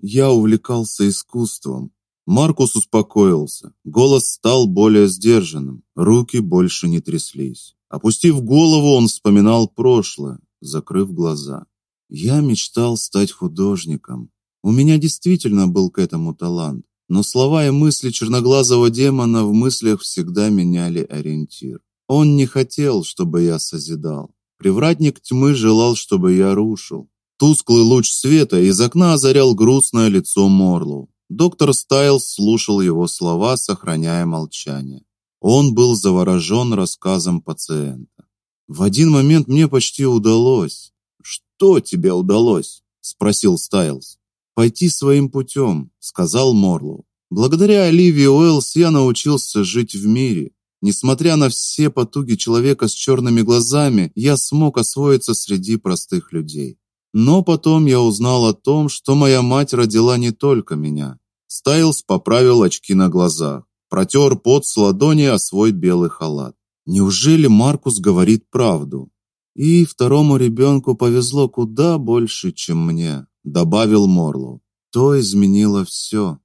Я увлекался искусством. Маркус успокоился. Голос стал более сдержанным, руки больше не тряслись. Опустив голову, он вспоминал прошлое, закрыв глаза. Я мечтал стать художником. У меня действительно был к этому талант, но слова и мысли черноглазого демона в мыслях всегда меняли ориентир. Он не хотел, чтобы я созидал. Привратник тьмы желал, чтобы я рушил. Тусклый луч света из окна озарял грустное лицо Морлоу. Доктор Стайлс слушал его слова, сохраняя молчание. Он был заворожен рассказом пациента. В один момент мне почти удалось. Что тебе удалось? спросил Стайлс. Пойти своим путем», — сказал Морлоу. Благодаря Оливии Уэллс я научился жить в мире. Несмотря на все потуги человека с черными глазами, я смог освоиться среди простых людей. Но потом я узнал о том, что моя мать родила не только меня. Стайлс поправил очки на глазах, протер пот с ладони о свой белый халат. Неужели Маркус говорит правду? И второму ребенку повезло куда больше, чем мне, добавил Морлоу. То изменило все.